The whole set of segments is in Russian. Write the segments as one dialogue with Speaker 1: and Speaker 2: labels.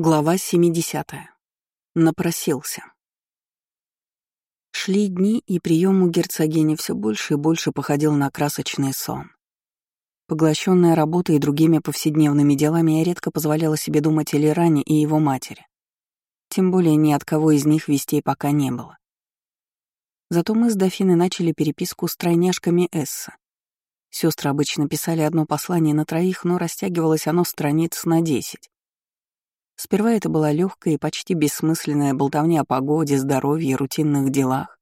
Speaker 1: Глава 70. Напросился. Шли дни, и прием у герцогини все больше и больше походил на красочный сон. Поглощенная работой и другими повседневными делами, я редко позволяла себе думать о Лиране и его матери. Тем более ни от кого из них вестей пока не было. Зато мы с Дофиной начали переписку с тройняшками Эсса. Сестры обычно писали одно послание на троих, но растягивалось оно страниц на десять. Сперва это была легкая и почти бессмысленная болтовня о погоде, здоровье рутинных делах.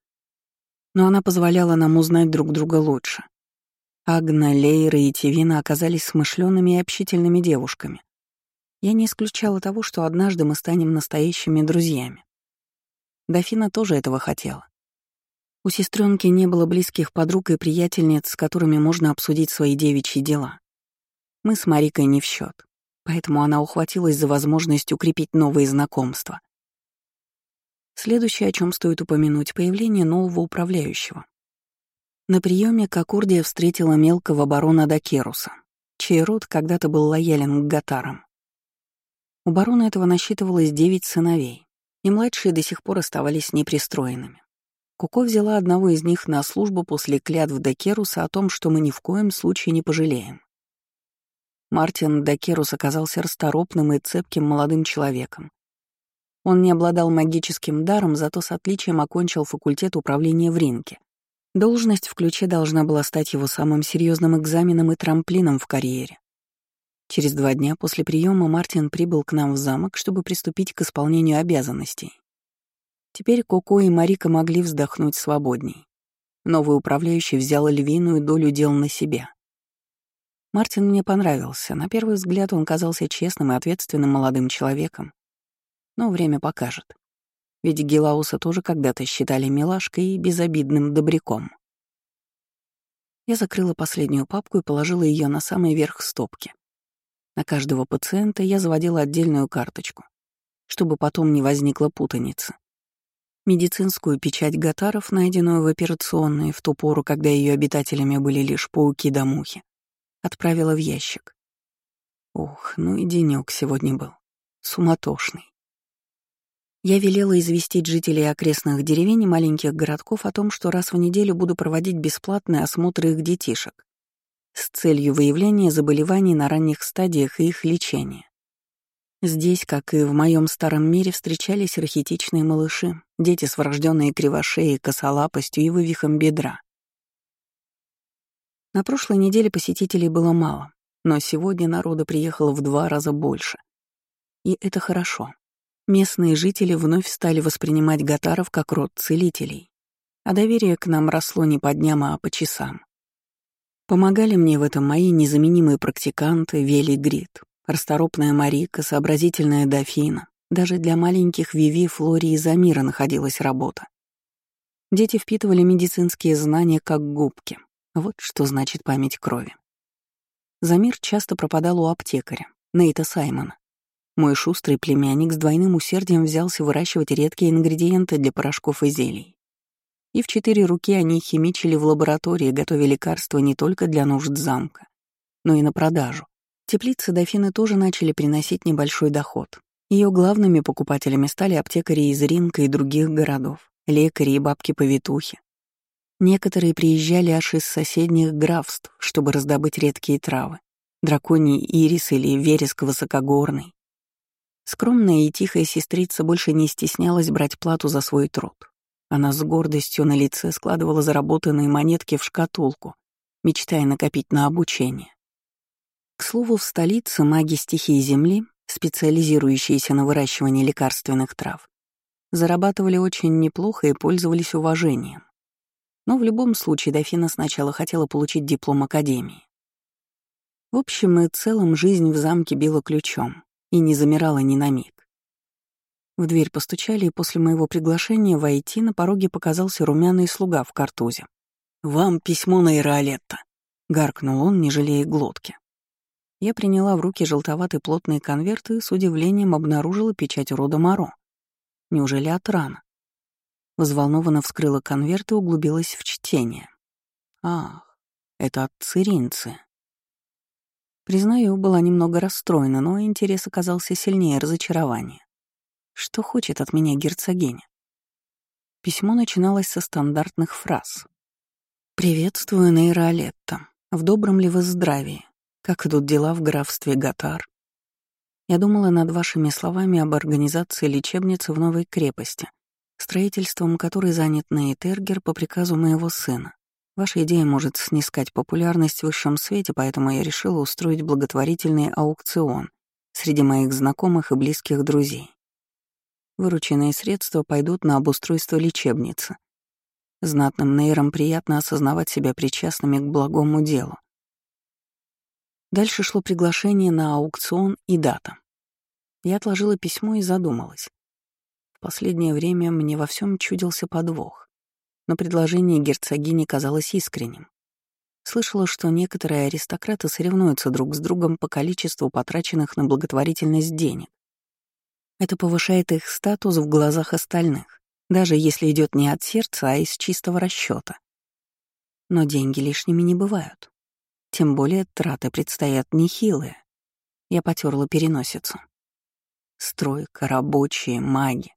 Speaker 1: Но она позволяла нам узнать друг друга лучше. Агна, Лейра и Тивина оказались смышленными и общительными девушками. Я не исключала того, что однажды мы станем настоящими друзьями. Дофина тоже этого хотела. У сестренки не было близких подруг и приятельниц, с которыми можно обсудить свои девичьи дела. Мы с Марикой не в счет поэтому она ухватилась за возможность укрепить новые знакомства. Следующее, о чем стоит упомянуть, появление нового управляющего. На приеме Кокурдия встретила мелкого барона Дакеруса, чей род когда-то был лоялен к гатарам. У барона этого насчитывалось девять сыновей, и младшие до сих пор оставались непристроенными. Куко взяла одного из них на службу после клятв Дакеруса о том, что мы ни в коем случае не пожалеем. Мартин Дакерус оказался расторопным и цепким молодым человеком. Он не обладал магическим даром, зато с отличием окончил факультет управления в Ринке. Должность в ключе должна была стать его самым серьезным экзаменом и трамплином в карьере. Через два дня после приема Мартин прибыл к нам в замок, чтобы приступить к исполнению обязанностей. Теперь Коко и Марика могли вздохнуть свободней. Новый управляющий взял львиную долю дел на себя. Мартин мне понравился. На первый взгляд он казался честным и ответственным молодым человеком. Но время покажет. Ведь Гелауса тоже когда-то считали милашкой и безобидным добряком. Я закрыла последнюю папку и положила ее на самый верх стопки. На каждого пациента я заводила отдельную карточку, чтобы потом не возникла путаница. Медицинскую печать гатаров, найденную в операционной в ту пору, когда ее обитателями были лишь пауки да мухи, отправила в ящик. Ух, ну и денёк сегодня был. Суматошный. Я велела известить жителей окрестных деревень и маленьких городков о том, что раз в неделю буду проводить бесплатный осмотр их детишек с целью выявления заболеваний на ранних стадиях и их лечения. Здесь, как и в моем старом мире, встречались рахитичные малыши, дети с врожденной кривошеей, косолапостью и вывихом бедра. На прошлой неделе посетителей было мало, но сегодня народа приехало в два раза больше. И это хорошо. Местные жители вновь стали воспринимать гатаров как род целителей, а доверие к нам росло не по дням, а по часам. Помогали мне в этом мои незаменимые практиканты Вели Грит, расторопная Марика, сообразительная Дофина. Даже для маленьких Виви, Флори и Замира находилась работа. Дети впитывали медицинские знания как губки, вот что значит память крови. Замир часто пропадал у аптекаря, Нейта Саймона. Мой шустрый племянник с двойным усердием взялся выращивать редкие ингредиенты для порошков и зелий. И в четыре руки они химичили в лаборатории, готовя лекарства не только для нужд замка, но и на продажу. Теплицы дофины тоже начали приносить небольшой доход. Ее главными покупателями стали аптекари из Ринка и других городов, лекари и бабки-повитухи, Некоторые приезжали аж из соседних графств, чтобы раздобыть редкие травы. Драконий ирис или вереск высокогорный. Скромная и тихая сестрица больше не стеснялась брать плату за свой труд. Она с гордостью на лице складывала заработанные монетки в шкатулку, мечтая накопить на обучение. К слову, в столице маги стихии Земли, специализирующиеся на выращивании лекарственных трав, зарабатывали очень неплохо и пользовались уважением. Но в любом случае дофина сначала хотела получить диплом Академии. В общем и целом жизнь в замке била ключом и не замирала ни на миг. В дверь постучали, и после моего приглашения войти на пороге показался румяный слуга в картузе. «Вам письмо на Ираолетто», — гаркнул он, не жалея глотки. Я приняла в руки желтоватый плотный конверт и с удивлением обнаружила печать рода Моро. Неужели от рана? Взволнованно вскрыла конверт и углубилась в чтение. Ах, это от циринцы. Признаю, была немного расстроена, но интерес оказался сильнее разочарования. Что хочет от меня герцогиня? Письмо начиналось со стандартных фраз. «Приветствую, Нейра Алетта. В добром ли вы здравии? Как идут дела в графстве Гатар? Я думала над вашими словами об организации лечебницы в новой крепости, строительством которой занят Нейтергер по приказу моего сына. Ваша идея может снискать популярность в высшем свете, поэтому я решила устроить благотворительный аукцион среди моих знакомых и близких друзей. Вырученные средства пойдут на обустройство лечебницы. Знатным нейрам приятно осознавать себя причастными к благому делу. Дальше шло приглашение на аукцион и дата. Я отложила письмо и задумалась. В последнее время мне во всем чудился подвох но предложение герцогини казалось искренним. Слышала, что некоторые аристократы соревнуются друг с другом по количеству потраченных на благотворительность денег. Это повышает их статус в глазах остальных, даже если идет не от сердца, а из чистого расчета. Но деньги лишними не бывают. Тем более траты предстоят нехилые. Я потерла переносицу. Стройка, рабочие, маги.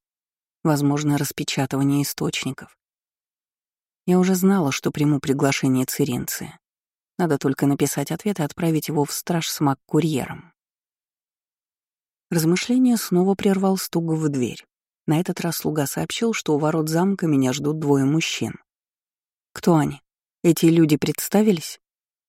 Speaker 1: Возможно, распечатывание источников. Я уже знала, что приму приглашение Циринции. Надо только написать ответ и отправить его в страж с маг-курьером. Размышление снова прервал стук в дверь. На этот раз слуга сообщил, что у ворот замка меня ждут двое мужчин. Кто они? Эти люди представились?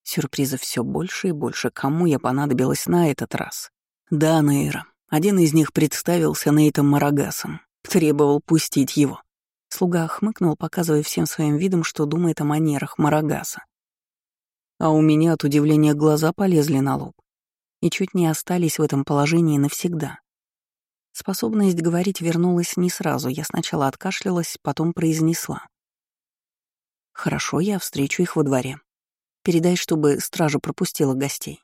Speaker 1: Сюрпризов все больше и больше. Кому я понадобилась на этот раз? Да, Нейра. Один из них представился Нейтом Марагасом. Требовал пустить его. Слуга хмыкнул, показывая всем своим видом, что думает о манерах Марагаса. А у меня от удивления глаза полезли на лоб и чуть не остались в этом положении навсегда. Способность говорить вернулась не сразу, я сначала откашлялась, потом произнесла. «Хорошо, я встречу их во дворе. Передай, чтобы стража пропустила гостей».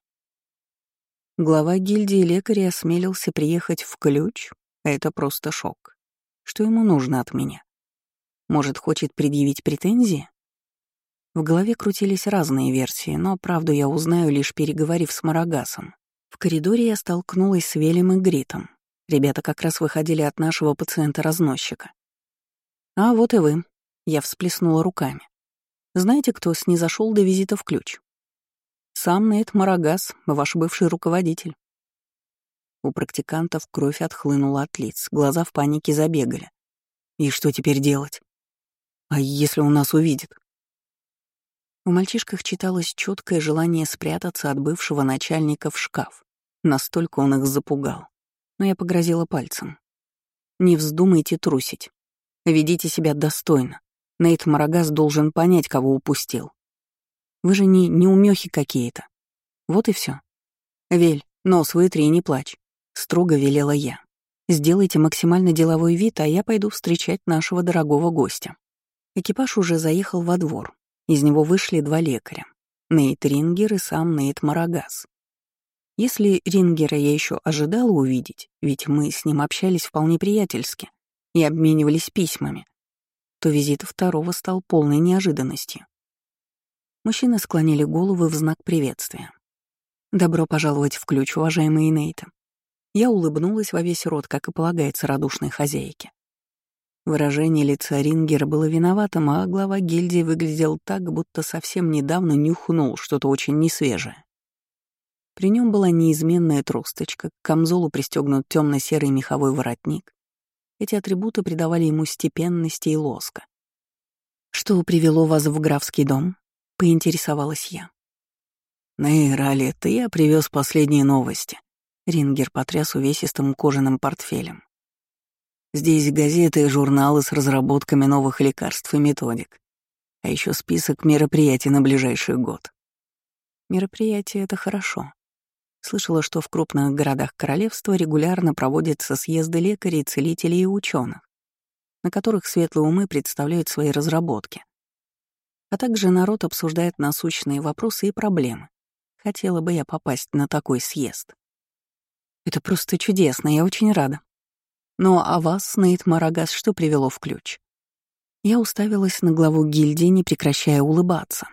Speaker 1: Глава гильдии лекарей осмелился приехать в ключ. Это просто шок. Что ему нужно от меня? Может, хочет предъявить претензии? В голове крутились разные версии, но правду я узнаю, лишь переговорив с Марагасом. В коридоре я столкнулась с Велем и Гритом. Ребята как раз выходили от нашего пациента-разносчика. «А вот и вы», — я всплеснула руками. «Знаете, кто снизошел до визита в ключ?» «Сам Нейт Марагас, ваш бывший руководитель». У практикантов кровь отхлынула от лиц, глаза в панике забегали. «И что теперь делать?» А если он нас увидит? В мальчишках читалось четкое желание спрятаться от бывшего начальника в шкаф. Настолько он их запугал. Но я погрозила пальцем. Не вздумайте трусить. Ведите себя достойно. Нейт Марагас должен понять, кого упустил. Вы же не неумехи какие-то. Вот и все. Вель, нос вытри и не плачь. Строго велела я. Сделайте максимально деловой вид, а я пойду встречать нашего дорогого гостя. Экипаж уже заехал во двор. Из него вышли два лекаря. Нейт Рингер и сам Нейт Марагас. Если Рингера я еще ожидала увидеть, ведь мы с ним общались вполне приятельски и обменивались письмами, то визит второго стал полной неожиданностью. Мужчины склонили головы в знак приветствия. «Добро пожаловать в ключ, уважаемые Нейты». Я улыбнулась во весь рот, как и полагается радушной хозяйке. Выражение лица Рингера было виноватым, а глава гильдии выглядел так, будто совсем недавно нюхнул что-то очень несвежее. При нем была неизменная тросточка, к камзолу пристегнут темно-серый меховой воротник. Эти атрибуты придавали ему степенности и лоска. «Что привело вас в графский дом?» — поинтересовалась я. «Нейра, Лето, я привез последние новости». Рингер потряс увесистым кожаным портфелем. Здесь газеты и журналы с разработками новых лекарств и методик. А еще список мероприятий на ближайший год. Мероприятия — это хорошо. Слышала, что в крупных городах королевства регулярно проводятся съезды лекарей, целителей и ученых, на которых светлые умы представляют свои разработки. А также народ обсуждает насущные вопросы и проблемы. Хотела бы я попасть на такой съезд. Это просто чудесно, я очень рада. Ну а вас, Нейт Марагас, что привело в ключ? Я уставилась на главу гильдии, не прекращая улыбаться.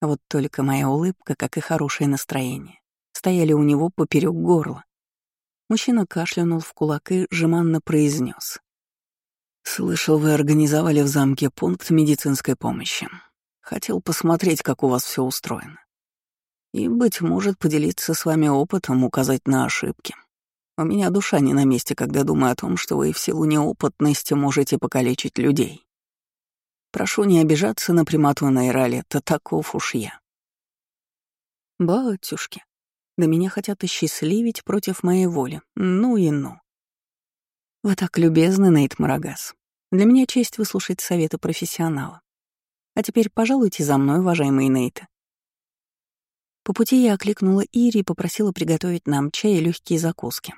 Speaker 1: Вот только моя улыбка, как и хорошее настроение, стояли у него поперек горла. Мужчина кашлянул в кулак и жеманно произнес: «Слышал, вы организовали в замке пункт медицинской помощи. Хотел посмотреть, как у вас все устроено. И, быть может, поделиться с вами опытом, указать на ошибки. У меня душа не на месте, когда думаю о том, что вы в силу неопытности можете покалечить людей. Прошу не обижаться на примату Нейралета, таков уж я. Батюшки, да меня хотят осчастливить против моей воли. Ну и ну. Вы так любезны, Нейт Марагас. Для меня честь выслушать советы профессионала. А теперь пожалуйте за мной, уважаемые Нейты. По пути я окликнула Ири и попросила приготовить нам чай и легкие закуски,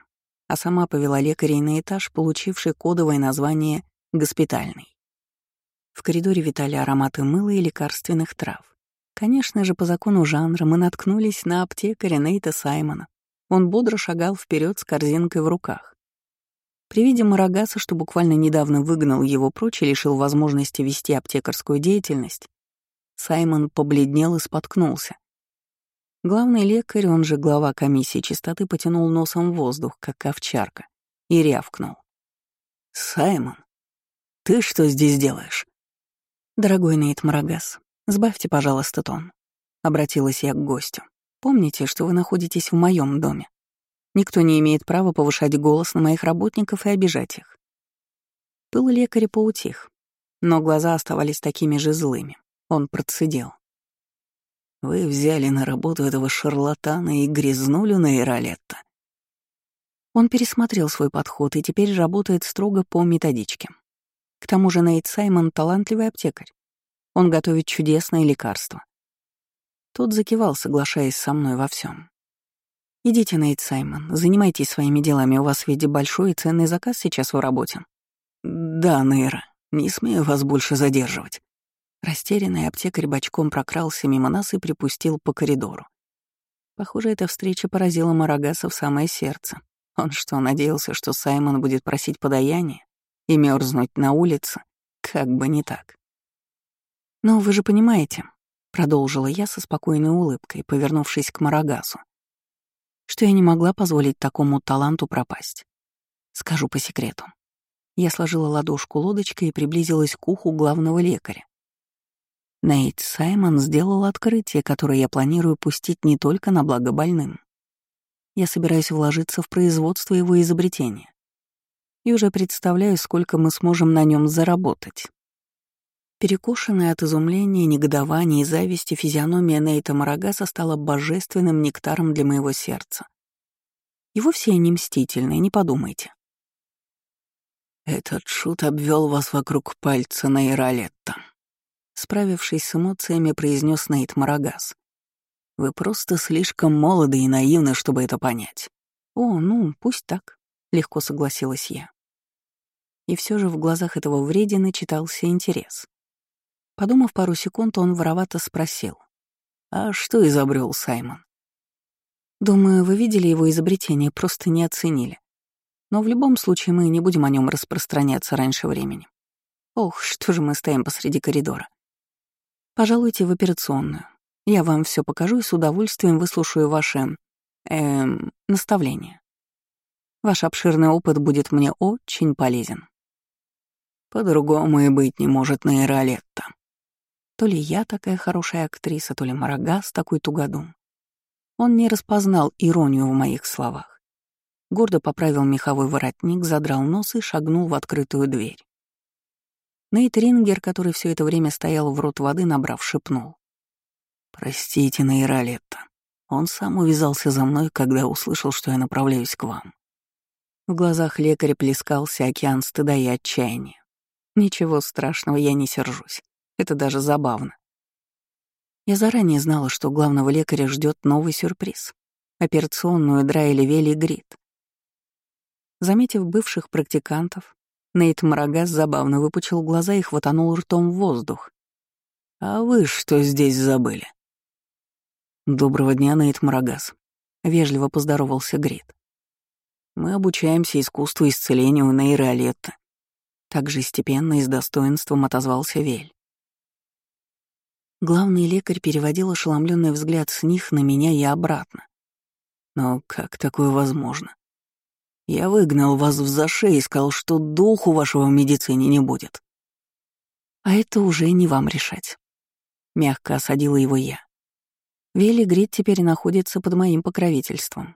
Speaker 1: а сама повела лекарей на этаж, получивший кодовое название «госпитальный». В коридоре витали ароматы мыла и лекарственных трав. Конечно же, по закону жанра мы наткнулись на аптекаря Нейта Саймона. Он бодро шагал вперед с корзинкой в руках. При виде Марагаса, что буквально недавно выгнал его прочь и лишил возможности вести аптекарскую деятельность, Саймон побледнел и споткнулся. Главный лекарь, он же глава комиссии чистоты, потянул носом воздух, как овчарка, и рявкнул. «Саймон, ты что здесь делаешь?» «Дорогой Нейт Марагас, сбавьте, пожалуйста, тон», — обратилась я к гостю. «Помните, что вы находитесь в моем доме. Никто не имеет права повышать голос на моих работников и обижать их». Пыл лекаря поутих, но глаза оставались такими же злыми. Он процедил. Вы взяли на работу этого шарлатана и грязнули на Иролетто. Он пересмотрел свой подход и теперь работает строго по методичке. К тому же Нейт Саймон — талантливый аптекарь. Он готовит чудесные лекарства. Тот закивал, соглашаясь со мной во всем. «Идите, Нейт Саймон, занимайтесь своими делами, у вас ведь большой и ценный заказ сейчас в работе». «Да, Нейра, не смею вас больше задерживать». Растерянный аптекарь бочком прокрался мимо нас и припустил по коридору. Похоже, эта встреча поразила Марагаса в самое сердце. Он что, надеялся, что Саймон будет просить подаяние и мерзнуть на улице? Как бы не так. «Но вы же понимаете», — продолжила я со спокойной улыбкой, повернувшись к Марагасу, что я не могла позволить такому таланту пропасть. Скажу по секрету. Я сложила ладошку лодочкой и приблизилась к уху главного лекаря. Нейт Саймон сделал открытие, которое я планирую пустить не только на благо больным. Я собираюсь вложиться в производство его изобретения. И уже представляю, сколько мы сможем на нем заработать. Перекошенная от изумления, негодования и зависти физиономия Нейта Марагаса стала божественным нектаром для моего сердца. И вовсе я не мстительная, не подумайте. Этот шут обвел вас вокруг пальца на Иролетто. Справившись с эмоциями, произнес Нейт Марагас. «Вы просто слишком молоды и наивны, чтобы это понять». «О, ну, пусть так», — легко согласилась я. И все же в глазах этого вредины читался интерес. Подумав пару секунд, он воровато спросил. «А что изобрел Саймон?» «Думаю, вы видели его изобретение, просто не оценили. Но в любом случае мы не будем о нем распространяться раньше времени. Ох, что же мы стоим посреди коридора. Пожалуйте в операционную. Я вам все покажу и с удовольствием выслушаю ваши... Эм, наставления. Ваш обширный опыт будет мне очень полезен. По-другому и быть не может на Иролетто. То ли я такая хорошая актриса, то ли Марагас такой тугодум. Он не распознал иронию в моих словах. Гордо поправил меховой воротник, задрал нос и шагнул в открытую дверь. Нейт Рингер, который все это время стоял в рот воды, набрав, шепнул. «Простите, Нейралетта. Он сам увязался за мной, когда услышал, что я направляюсь к вам». В глазах лекаря плескался океан стыда и отчаяния. Ничего страшного, я не сержусь. Это даже забавно. Я заранее знала, что главного лекаря ждет новый сюрприз — операционную Драйли Вели Грит. Заметив бывших практикантов, Нейт Марагас забавно выпучил глаза и хватанул ртом в воздух. «А вы что здесь забыли?» «Доброго дня, Нейт Марагас», — вежливо поздоровался Грит. «Мы обучаемся искусству исцеления у Нейры Олетта». Также степенно и с достоинством отозвался Вель. Главный лекарь переводил ошеломленный взгляд с них на меня и обратно. Но как такое возможно? Я выгнал вас в заше и сказал, что духу вашего в медицине не будет. А это уже не вам решать. Мягко осадила его я. Вилли Грид теперь находится под моим покровительством.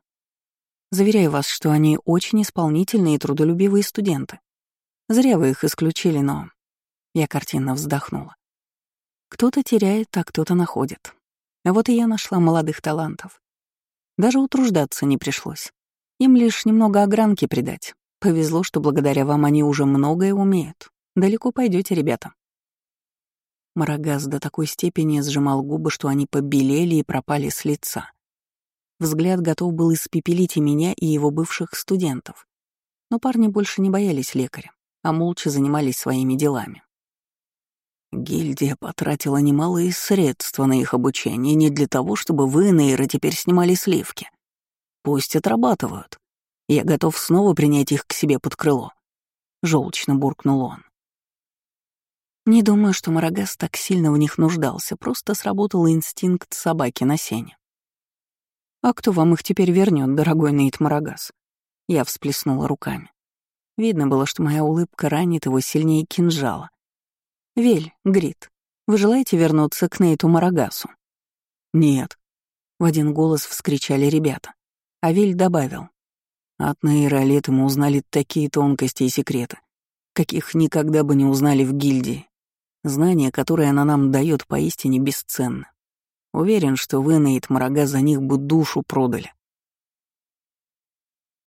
Speaker 1: Заверяю вас, что они очень исполнительные и трудолюбивые студенты. Зря вы их исключили, но... Я картинно вздохнула. Кто-то теряет, а кто-то находит. А вот и я нашла молодых талантов. Даже утруждаться не пришлось. Им лишь немного огранки придать. Повезло, что благодаря вам они уже многое умеют. Далеко пойдете, ребята. Марагаз до такой степени сжимал губы, что они побелели и пропали с лица. Взгляд готов был испепелить и меня, и его бывших студентов. Но парни больше не боялись лекаря, а молча занимались своими делами. Гильдия потратила немалые средства на их обучение не для того, чтобы вы, Нейры, теперь снимали сливки. Пусть отрабатывают. Я готов снова принять их к себе под крыло. Желчно буркнул он. Не думаю, что Марагас так сильно в них нуждался, просто сработал инстинкт собаки на сене. «А кто вам их теперь вернет, дорогой Нейт Марагас?» Я всплеснула руками. Видно было, что моя улыбка ранит его сильнее кинжала. «Вель, Грит, вы желаете вернуться к Нейту Марагасу?» «Нет», — в один голос вскричали ребята. А Вель добавил. «От Нейролеты мы узнали такие тонкости и секреты, каких никогда бы не узнали в гильдии. Знания, которые она нам дает, поистине бесценны. Уверен, что вы, Нейт Марагас, за них бы душу продали.